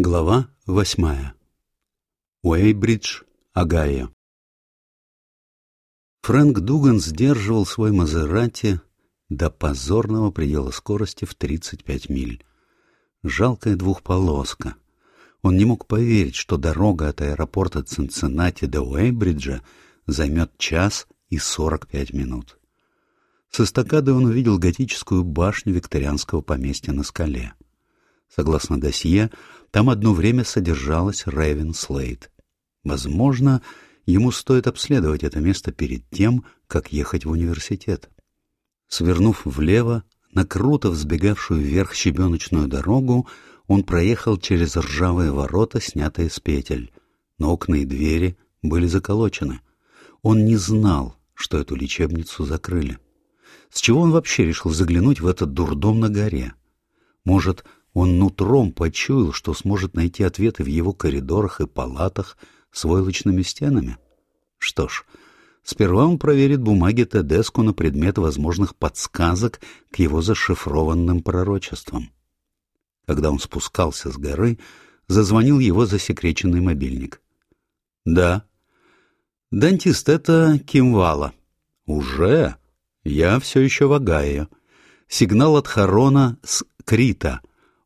Глава восьмая. Уэйбридж, Огайо. Фрэнк Дуган сдерживал свой Мазерати до позорного предела скорости в 35 миль. Жалкая двухполоска. Он не мог поверить, что дорога от аэропорта Цинциннати до Уэйбриджа займет час и 45 минут. С эстакады он увидел готическую башню викторианского поместья на скале. Согласно досье, там одно время содержалась Рэвен Слейд. Возможно, ему стоит обследовать это место перед тем, как ехать в университет. Свернув влево, на круто взбегавшую вверх щебеночную дорогу, он проехал через ржавые ворота, снятые с петель. Но окна и двери были заколочены. Он не знал, что эту лечебницу закрыли. С чего он вообще решил заглянуть в этот дурдом на горе? Может, он нутром почуял, что сможет найти ответы в его коридорах и палатах с войлочными стенами. Что ж, сперва он проверит бумаги Тедеску на предмет возможных подсказок к его зашифрованным пророчествам. Когда он спускался с горы, зазвонил его засекреченный мобильник. «Да». «Дантист, это Кимвала». «Уже? Я все еще в Огайо. Сигнал от Харона с Крита.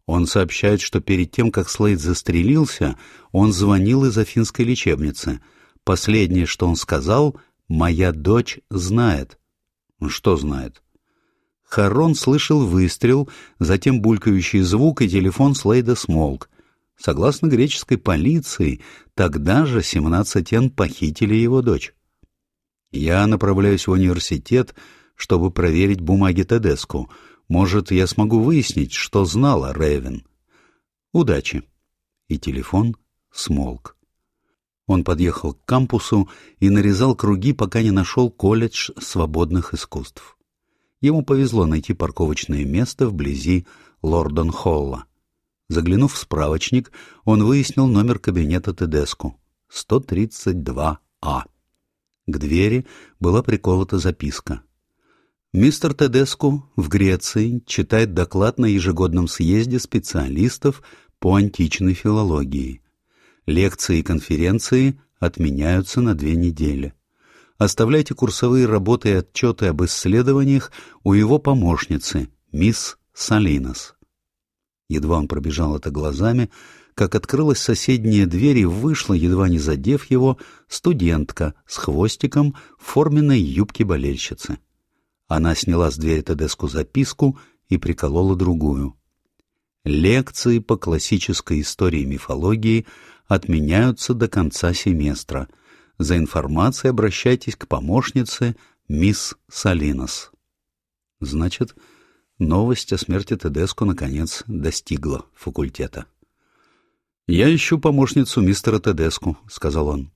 Он сообщает, что перед тем, как Слейд застрелился, он звонил из афинской лечебницы. Последнее, что он сказал, «Моя дочь знает». Что знает? Харон слышал выстрел, затем булькающий звук, и телефон Слейда смолк. Согласно греческой полиции, тогда же 17 похитили его дочь. Я направляюсь в университет, чтобы проверить бумаги Тедеску — может, я смогу выяснить, что знала Рэйвен. Удачи. И телефон смолк. Он подъехал к кампусу и нарезал круги, пока не нашел колледж свободных искусств. Ему повезло найти парковочное место вблизи Лордон-Холла. Заглянув в справочник, он выяснил номер кабинета Тедеску — 132А. К двери была приколота записка — Мистер Тедеску в Греции читает доклад на ежегодном съезде специалистов по античной филологии. Лекции и конференции отменяются на две недели. Оставляйте курсовые работы и отчеты об исследованиях у его помощницы, мисс Салинос. Едва он пробежал это глазами, как открылась соседняя дверь и вышла, едва не задев его, студентка с хвостиком в форменной юбке болельщицы. Она сняла с двери Тедеску записку и приколола другую. Лекции по классической истории мифологии отменяются до конца семестра. За информацией обращайтесь к помощнице мисс Салинос. Значит, новость о смерти Тедеску наконец достигла факультета. «Я ищу помощницу мистера Тедеску», — сказал он.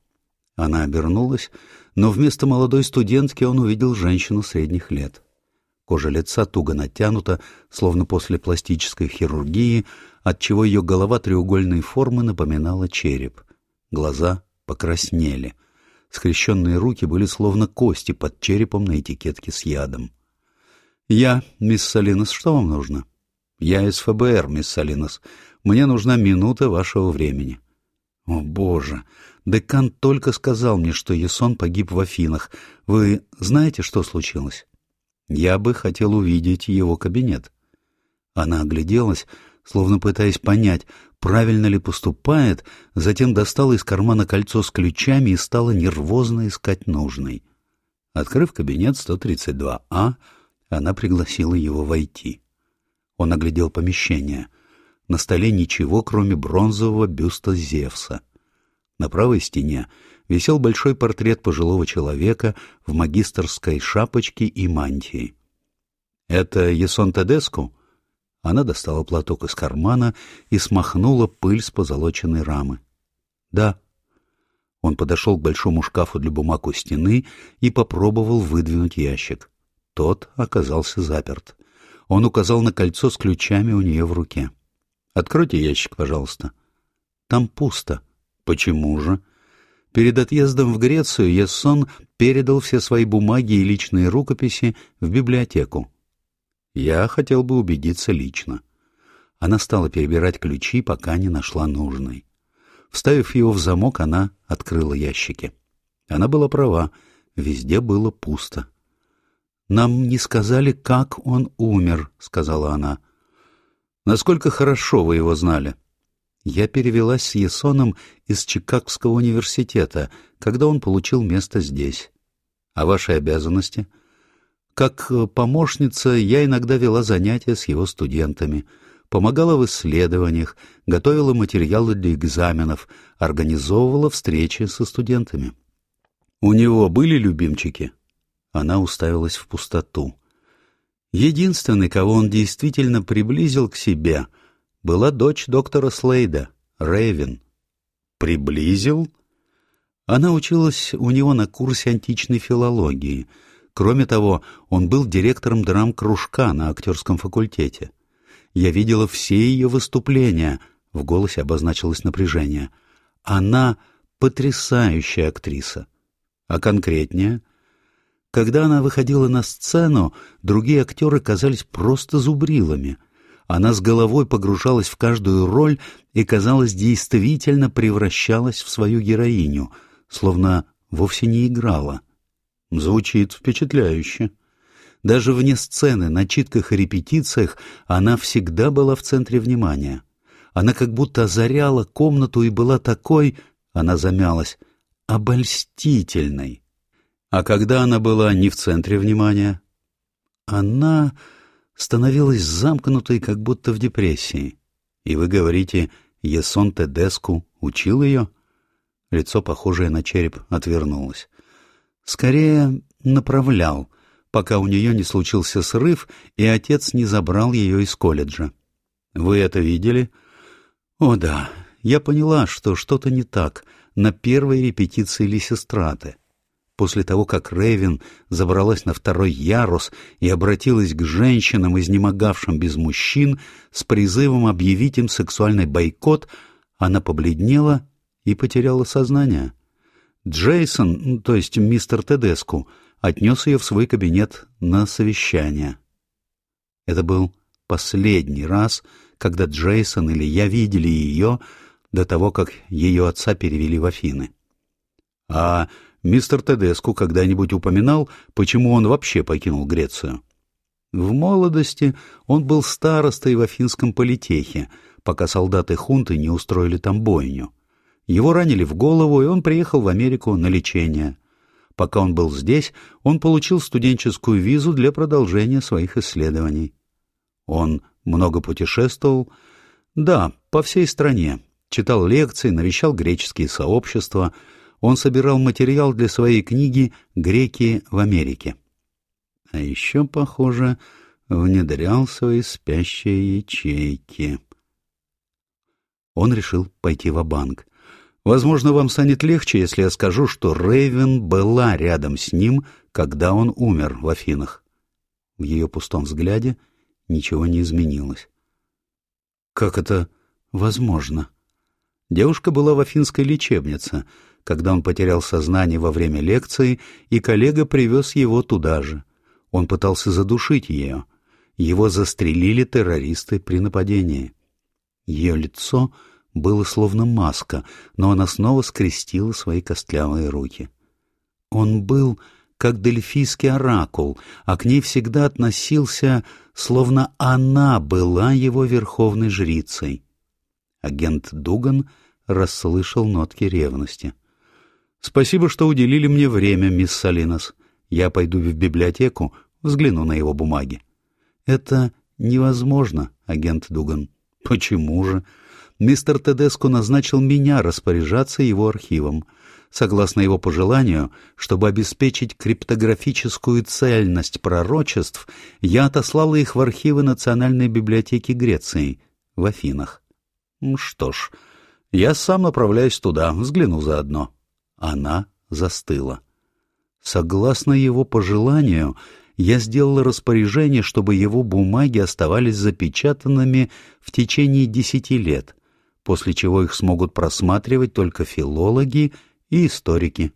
Она обернулась, но вместо молодой студентки он увидел женщину средних лет. Кожа лица туго натянута, словно после пластической хирургии, отчего ее голова треугольной формы напоминала череп. Глаза покраснели. Скрещенные руки были словно кости под черепом на этикетке с ядом. «Я, мисс Салинос, что вам нужно?» «Я из ФБР, мисс Салинос. Мне нужна минута вашего времени». «О, Боже! Декан только сказал мне, что Ясон погиб в Афинах. Вы знаете, что случилось? Я бы хотел увидеть его кабинет. Она огляделась, словно пытаясь понять, правильно ли поступает, затем достала из кармана кольцо с ключами и стала нервозно искать нужный. Открыв кабинет 132А, она пригласила его войти. Он оглядел помещение. На столе ничего, кроме бронзового бюста Зевса — на правой стене висел большой портрет пожилого человека в магистрской шапочке и мантии. «Это Ясон Тедеску?» Она достала платок из кармана и смахнула пыль с позолоченной рамы. «Да». Он подошел к большому шкафу для бумаг у стены и попробовал выдвинуть ящик. Тот оказался заперт. Он указал на кольцо с ключами у нее в руке. «Откройте ящик, пожалуйста». «Там пусто», Почему же? Перед отъездом в Грецию Ессон передал все свои бумаги и личные рукописи в библиотеку. Я хотел бы убедиться лично. Она стала перебирать ключи, пока не нашла нужный. Вставив его в замок, она открыла ящики. Она была права, везде было пусто. «Нам не сказали, как он умер», — сказала она. «Насколько хорошо вы его знали?» Я перевелась с Есоном из Чикагского университета, когда он получил место здесь. А ваши обязанности? Как помощница я иногда вела занятия с его студентами, помогала в исследованиях, готовила материалы для экзаменов, организовывала встречи со студентами. У него были любимчики? Она уставилась в пустоту. Единственный, кого он действительно приблизил к себе — была дочь доктора Слейда, Рейвен. Приблизил? Она училась у него на курсе античной филологии. Кроме того, он был директором драм-кружка на актерском факультете. Я видела все ее выступления. В голосе обозначилось напряжение. Она потрясающая актриса. А конкретнее? Когда она выходила на сцену, другие актеры казались просто зубрилами — она с головой погружалась в каждую роль и, казалось, действительно превращалась в свою героиню, словно вовсе не играла. Звучит впечатляюще. Даже вне сцены, на читках и репетициях она всегда была в центре внимания. Она как будто озаряла комнату и была такой, она замялась, обольстительной. А когда она была не в центре внимания? Она становилась замкнутой, как будто в депрессии. И вы говорите, Есон Тедеску учил ее? Лицо, похожее на череп, отвернулось. Скорее, направлял, пока у нее не случился срыв, и отец не забрал ее из колледжа. Вы это видели? О да, я поняла, что что-то не так на первой репетиции Лисистраты после того, как Рейвен забралась на второй ярус и обратилась к женщинам, изнемогавшим без мужчин, с призывом объявить им сексуальный бойкот, она побледнела и потеряла сознание. Джейсон, то есть мистер Тедеску, отнес ее в свой кабинет на совещание. Это был последний раз, когда Джейсон или я видели ее до того, как ее отца перевели в Афины. А мистер Тедеску когда-нибудь упоминал, почему он вообще покинул Грецию? В молодости он был старостой в Афинском политехе, пока солдаты хунты не устроили там бойню. Его ранили в голову, и он приехал в Америку на лечение. Пока он был здесь, он получил студенческую визу для продолжения своих исследований. Он много путешествовал, да, по всей стране, читал лекции, навещал греческие сообщества — он собирал материал для своей книги «Греки в Америке». А еще, похоже, внедрял свои спящие ячейки. Он решил пойти в банк Возможно, вам станет легче, если я скажу, что Рейвен была рядом с ним, когда он умер в Афинах. В ее пустом взгляде ничего не изменилось. Как это возможно? Девушка была в афинской лечебнице, когда он потерял сознание во время лекции, и коллега привез его туда же. Он пытался задушить ее. Его застрелили террористы при нападении. Ее лицо было словно маска, но она снова скрестила свои костлявые руки. Он был как дельфийский оракул, а к ней всегда относился, словно она была его верховной жрицей. Агент Дуган расслышал нотки ревности — Спасибо, что уделили мне время, мисс Салинос. Я пойду в библиотеку, взгляну на его бумаги. Это невозможно, агент Дуган. Почему же? Мистер Тедеско назначил меня распоряжаться его архивом. Согласно его пожеланию, чтобы обеспечить криптографическую цельность пророчеств, я отослала их в архивы Национальной библиотеки Греции в Афинах. Что ж, я сам направляюсь туда, взгляну заодно. Она застыла. Согласно его пожеланию, я сделала распоряжение, чтобы его бумаги оставались запечатанными в течение десяти лет, после чего их смогут просматривать только филологи и историки.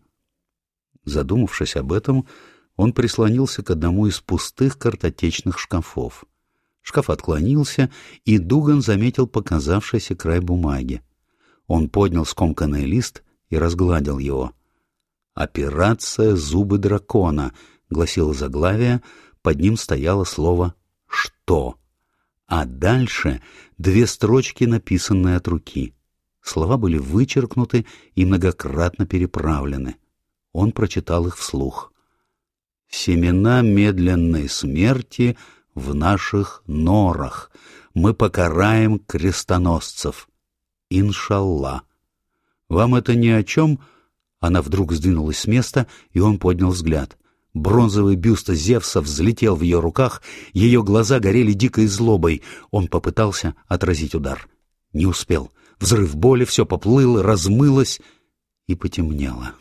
Задумавшись об этом, он прислонился к одному из пустых картотечных шкафов. Шкаф отклонился, и Дуган заметил показавшийся край бумаги. Он поднял скомканный лист и разгладил его. «Операция «Зубы дракона», — гласило заглавие, под ним стояло слово «что». А дальше две строчки, написанные от руки. Слова были вычеркнуты и многократно переправлены. Он прочитал их вслух. «Семена медленной смерти в наших норах. Мы покараем крестоносцев. Иншалла». «Вам это ни о чем?» Она вдруг сдвинулась с места, и он поднял взгляд. Бронзовый бюст Зевса взлетел в ее руках, ее глаза горели дикой злобой. Он попытался отразить удар. Не успел. Взрыв боли, все поплыло, размылось и потемнело.